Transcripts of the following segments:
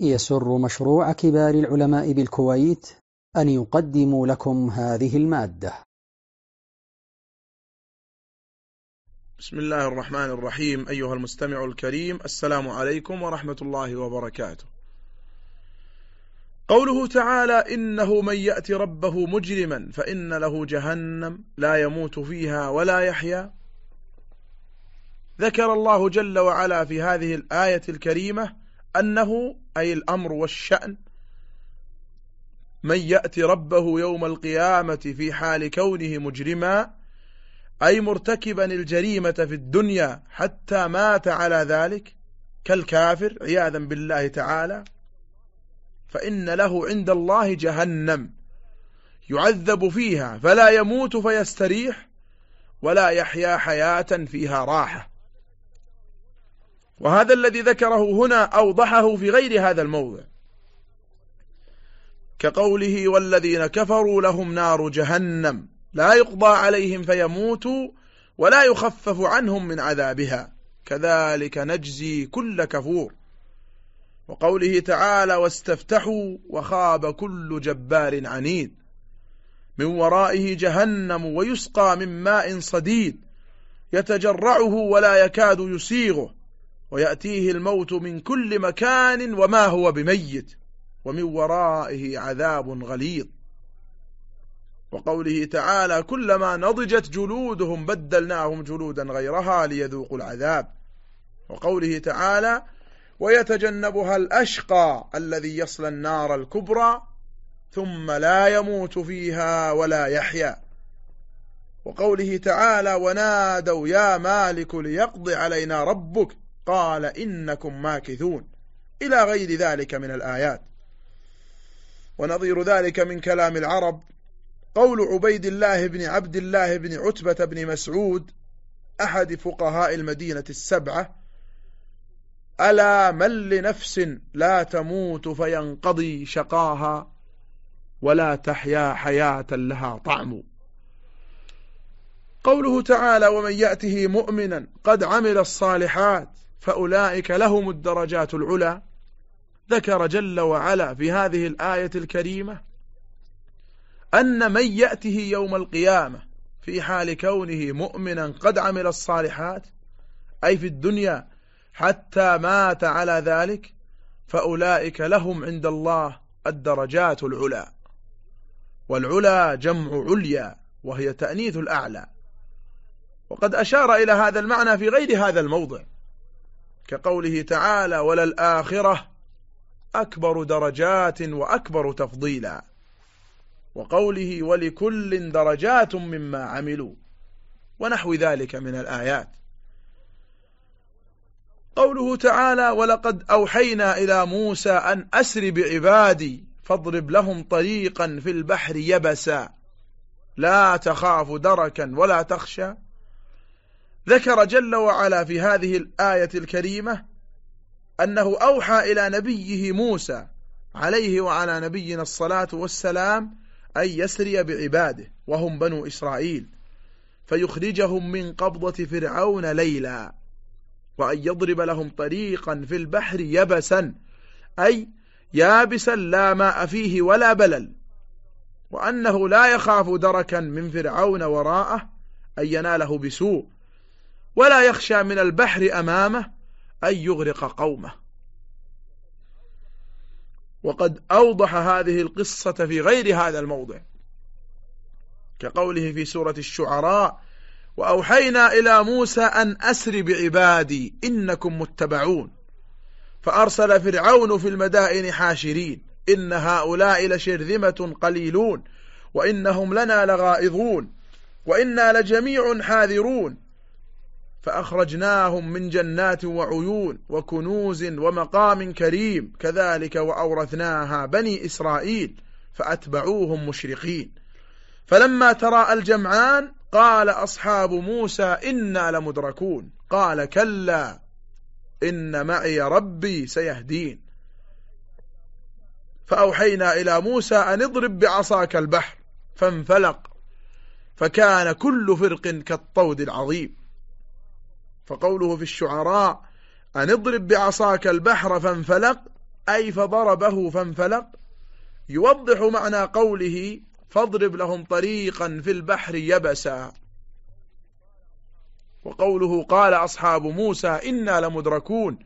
يسر مشروع كبار العلماء بالكويت أن يقدم لكم هذه المادة. بسم الله الرحمن الرحيم. أيها المستمع الكريم السلام عليكم ورحمة الله وبركاته. قوله تعالى إنه من يأتي ربه مجرما فإن له جهنم لا يموت فيها ولا يحيا. ذكر الله جل وعلا في هذه الآية الكريمة أنه أي الأمر والشأن من يأتي ربه يوم القيامة في حال كونه مجرما أي مرتكبا الجريمة في الدنيا حتى مات على ذلك كالكافر عياذا بالله تعالى فإن له عند الله جهنم يعذب فيها فلا يموت فيستريح ولا يحيا حياة فيها راحة. وهذا الذي ذكره هنا أوضحه في غير هذا الموضع. كقوله والذين كفروا لهم نار جهنم لا يقضى عليهم فيموتوا ولا يخفف عنهم من عذابها. كذلك نجزي كل كفور. وقوله تعالى واستفتحوا وخاب كل جبار عنيد. من ورائه جهنم ويسقى من ماء صديد يتجرعه ولا يكاد يسيغه. ويأتيه الموت من كل مكان وما هو بميت ومن ورائه عذاب غليظ. وقوله تعالى كلما نضجت جلودهم بدلناهم جلودا غيرها ليذوقوا العذاب. وقوله تعالى ويتجنبها الأشقى الذي يصل النار الكبرى ثم لا يموت فيها ولا يحيا. وقوله تعالى ونادوا يا مالك ليقضي علينا ربك قال إنكم ماكثون إلى غير ذلك من الآيات. ونظير ذلك من كلام العرب. قول عبيد الله بن عبد الله بن عتبة بن مسعود أحد فقهاء المدينة السبعة ألا من لنفس لا تموت فينقضي شقاها ولا تحيا حياة لها طعم. قوله تعالى ومن يأته مؤمنا قد عمل الصالحات فأولئك لهم الدرجات العلى. ذكر جل وعلا في هذه الآية الكريمة أن من يأته يوم القيامة في حال كونه مؤمنا قد عمل الصالحات أي في الدنيا حتى مات على ذلك فأولئك لهم عند الله الدرجات العلى. والعلا جمع عليا وهي تأنيث الأعلى. وقد أشار إلى هذا المعنى في غير هذا الموضع. كقوله تعالى وللآخرة أكبر درجات وأكبر تفضيلا وقوله ولكل درجات مما عملوا ونحو ذلك من الآيات. قوله تعالى ولقد أوحينا إلى موسى أن أسر بعبادي فاضرب لهم طريقا في البحر يبسا. لا تخاف دركا ولا تخشى ذكر جل وعلا في هذه الآية الكريمة أنه أوحى إلى نبيه موسى عليه وعلى نبينا الصلاة والسلام أن يسري بعباده وهم بنو إسرائيل فيخرجهم من قبضة فرعون ليلا وأن يضرب لهم طريقا في البحر يبسا أي يابسا لا ماء فيه ولا بلل وأنه لا يخاف دركا من فرعون وراءه أن يناله بسوء. ولا يخشى من البحر أمامه أن يغرق قومه. وقد أوضح هذه القصة في غير هذا الموضع كقوله في سورة الشعراء وأوحينا إلى موسى أن أسر بعبادي إنكم متبعون فأرسل فرعون في المدائن حاشرين إن هؤلاء لشرذمة قليلون وإنهم لنا لغائظون وإنا لجميع حاذرون فأخرجناهم من جنات وعيون وكنوز ومقام كريم كذلك وأورثناها بني إسرائيل فأتبعوهم مشرقين. فلما تراءى الجمعان قال أصحاب موسى إنا لمدركون قال كلا إن معي ربي سيهدين. فأوحينا إلى موسى أن اضرب بعصاك البحر فانفلق فكان كل فرق كالطود العظيم. فقوله في الشعراء أن اضرب بعصاك البحر فانفلق أي فضربه فانفلق. يوضح معنى قوله فاضرب لهم طريقا في البحر يبسا. وقوله قال أصحاب موسى إنا لمدركون.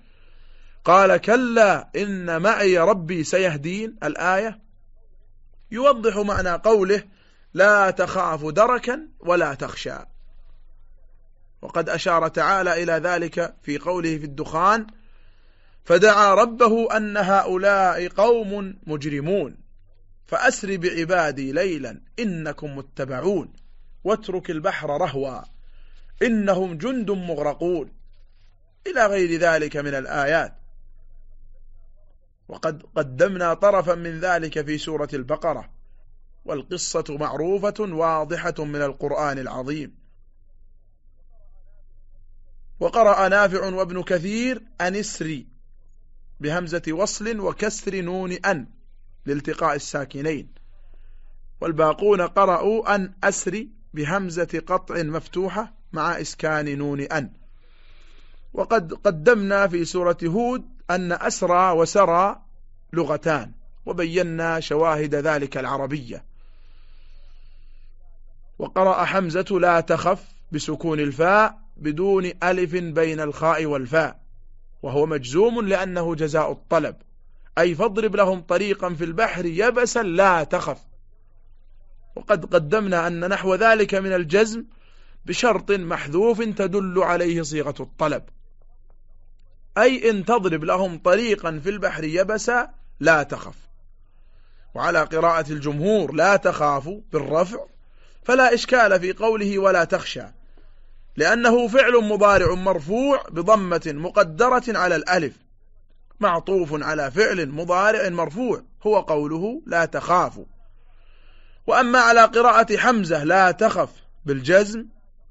قال كلا إن معي ربي سيهدين. الآية يوضح معنى قوله لا تخاف دركا ولا تخشى. وقد أشار تعالى إلى ذلك في قوله في الدخان فدعا ربه أن هؤلاء قوم مجرمون فأسر بعبادي ليلا إنكم متبعون واترك البحر رهوا إنهم جند مغرقون إلى غير ذلك من الآيات. وقد قدمنا طرفا من ذلك في سورة البقرة والقصة معروفة واضحة من القرآن العظيم. وقرأ نافع وابن كثير أنسري بهمزة وصل وكسر نون أن لالتقاء الساكنين. والباقون قرأوا أن أسري بهمزة قطع مفتوحة مع إسكان نون أن. وقد قدمنا في سورة هود أن أسرى وسرى لغتان وبينا شواهد ذلك العربية. وقرأ حمزة لا تخف بسكون الفاء بدون ألف بين الخاء والفاء وهو مجزوم لأنه جزاء الطلب. أي فاضرب لهم طريقا في البحر يبسا لا تخف. وقد قدمنا أن نحو ذلك من الجزم بشرط محذوف تدل عليه صيغة الطلب. أي إن تضرب لهم طريقا في البحر يبسا لا تخف. وعلى قراءة الجمهور لا تخافوا بالرفع فلا إشكال في قوله ولا تخشى. لأنه فعل مضارع مرفوع بضمة مقدرة على الألف معطوف على فعل مضارع مرفوع هو قوله لا تخافوا وأما على قراءة حمزة لا تخف بالجزم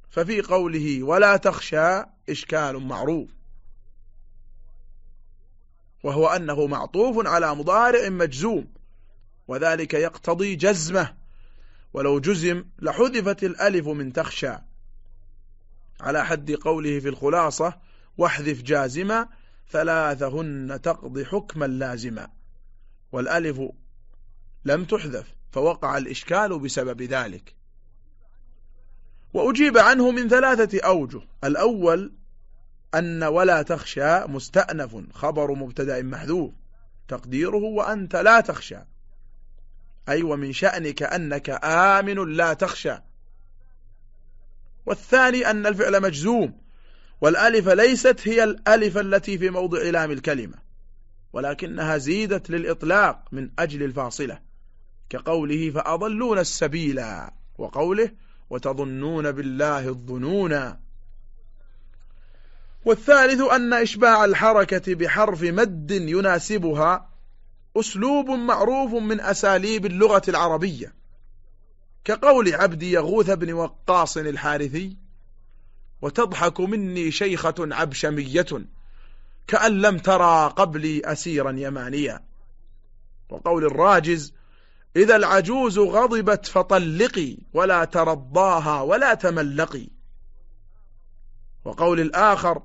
ففي قوله ولا تخشى إشكال معروف. وهو أنه معطوف على مضارع مجزوم وذلك يقتضي جزمه ولو جزم لحذفت الألف من تخشى. على حد قوله في الخلاصة واحذف جازما ثلاثهن تقضي حكما لازما. والألف لم تحذف فوقع الإشكال بسبب ذلك. وأجيب عنه من ثلاثة أوجه. الأول أن ولا تخشى مستأنف خبر مبتدأ محذوف. تقديره وأنت لا تخشى. أي ومن شأنك أنك آمن لا تخشى. والثاني أن الفعل مجزوم والألف ليست هي الألف التي في موضع لام الكلمة ولكنها زيدت للإطلاق من أجل الفاصلة كقوله فأضلون السبيلا وقوله وتظنون بالله الظنونا والثالث أن إشباع الحركة بحرف مد يناسبها أسلوب معروف من أساليب اللغة العربية كقول عبد يغوث بن وقاص الحارثي وتضحك مني شيخة عبشمية كأن لم ترى قبلي أسيرا يمانيا. وقول الراجز إذا العجوز غضبت فطلقي ولا ترضاها ولا تملقي. وقول الآخر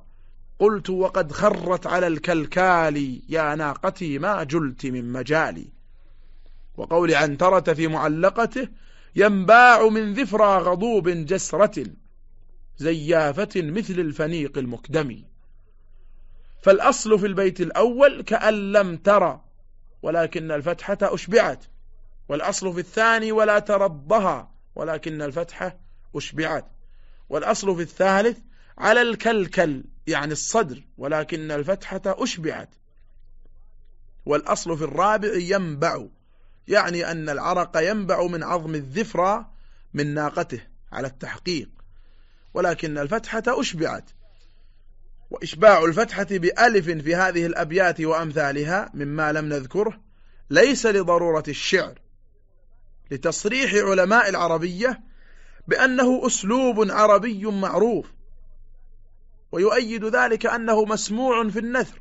قلت وقد خرت على الكلكال يا ناقتي ما جلت من مجالي. وقول عنترة في معلقته ينباع من ذفرى غضوب جسرة زيافة مثل الفنيق المكدم فالأصل في البيت الأول كأن لم ترى ولكن الفتحة أشبعت. والأصل في الثاني ولا ترضها ولكن الفتحة أشبعت. والأصل في الثالث على الكلكل يعني الصدر ولكن الفتحة أشبعت. والأصل في الرابع ينبع. يعني أن العرق ينبع من عظم الذفرة من ناقته على التحقيق ولكن الفتحة أشبعت وإشباع الفتحة بألف في هذه الأبيات وأمثالها مما لم نذكره ليس لضرورة الشعر لتصريح علماء العربية بأنه أسلوب عربي معروف ويؤيد ذلك أنه مسموع في النثر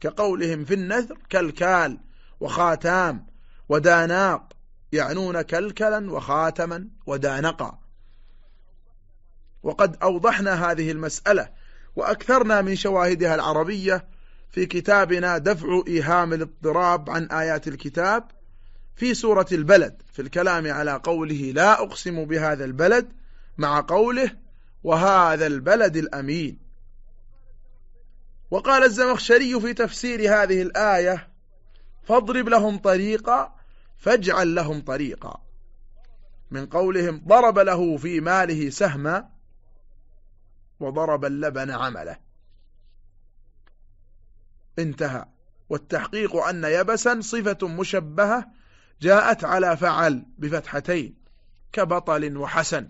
كقولهم في النثر كالكال وخاتام وداناق يعنون كلكلا وخاتما ودانقا. وقد أوضحنا هذه المسألة وأكثرنا من شواهدها العربية في كتابنا دفع إيهام الاضطراب عن آيات الكتاب في سورة البلد في الكلام على قوله لا أقسم بهذا البلد مع قوله وهذا البلد الأمين. وقال الزمخشري في تفسير هذه الآية فاضرب لهم طريقا فاجعل لهم طريقا. من قولهم ضرب له في ماله سهما وضرب اللبن عمله. انتهى. والتحقيق أن يبسا صفة مشبهة جاءت على فعل بفتحتين كبطل وحسن.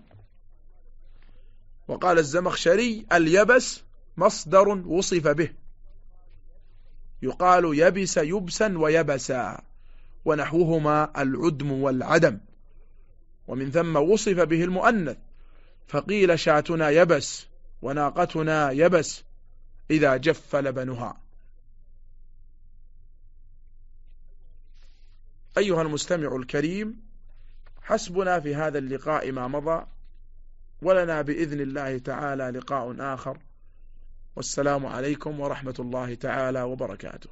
وقال الزمخشري اليبس مصدر وصف به. يقال يبس يبسا ويبسا. ونحوهما العدم والعدم. ومن ثم وصف به المؤنث فقيل شاتنا يبس وناقتنا يبس إذا جف لبنها أيها المستمع الكريم حسبنا في هذا اللقاء ما مضى ولنا بإذن الله تعالى لقاء آخر. والسلام عليكم ورحمة الله تعالى وبركاته.